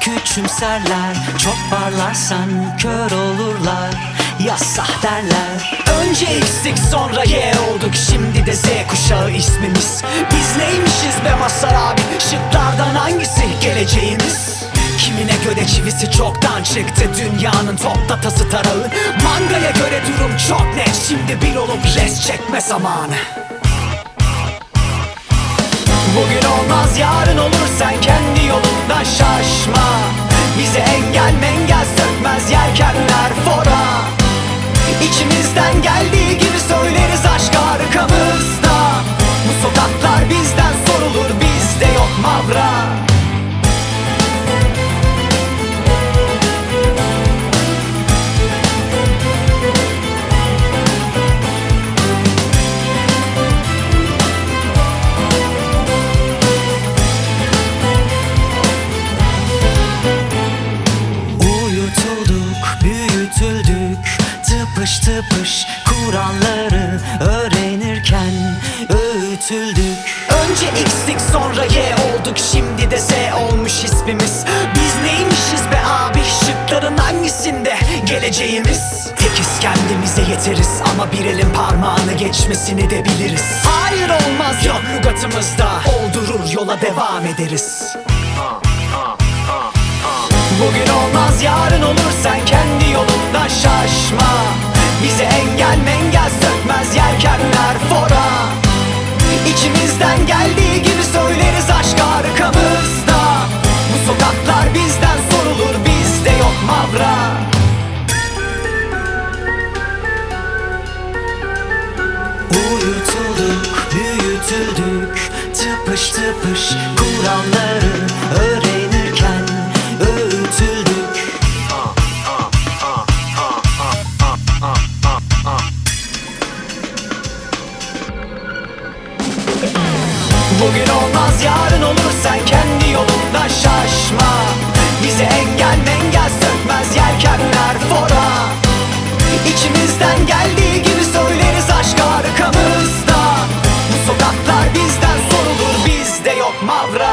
küçümserler. Çok parlarsan kör olurlar Yasak derler. Önce X'tik sonra Y olduk. Şimdi de Z kuşağı ismimiz. Biz neymişiz be Mazhar abi? Şıklardan hangisi geleceğimiz? Kimine göre çivisi çoktan çıktı. Dünyanın top datası tarağı. Mangaya göre durum çok net. Şimdi bir olup res çekme zamanı. Bugün olmaz yarın olur sen kendi yolunda şaşma Tıpış kuralları öğrenirken öğütüldük. Önce X'tik sonra Y olduk şimdi de Z olmuş ismimiz. Biz neymişiz be abi? Şıkların hangisinde? Geleceğimiz. Tekiz kendimize yeteriz ama bir elin parmağını geçmesini de biliriz. Hayır olmaz. Yok lügatımızda oldurur yola devam ederiz. Bugün olmaz yarın olur. Sen kendi yolunda İçimizden geldiği gibi söyleriz aşk arkamızda. Bu sokaklar bizden sorulur bizde yok mavra. Uyutulduk, büyütüldük Tıpış tıpış Bugün olmaz yarın olur. Sen kendi yolunda şaşma. Bize engel mengel sökmez yelkenler fora. İçimizden geldiği gibi söyleriz aşk arkamızda. Bu sokaklar bizden sorulur bizde yok mavra.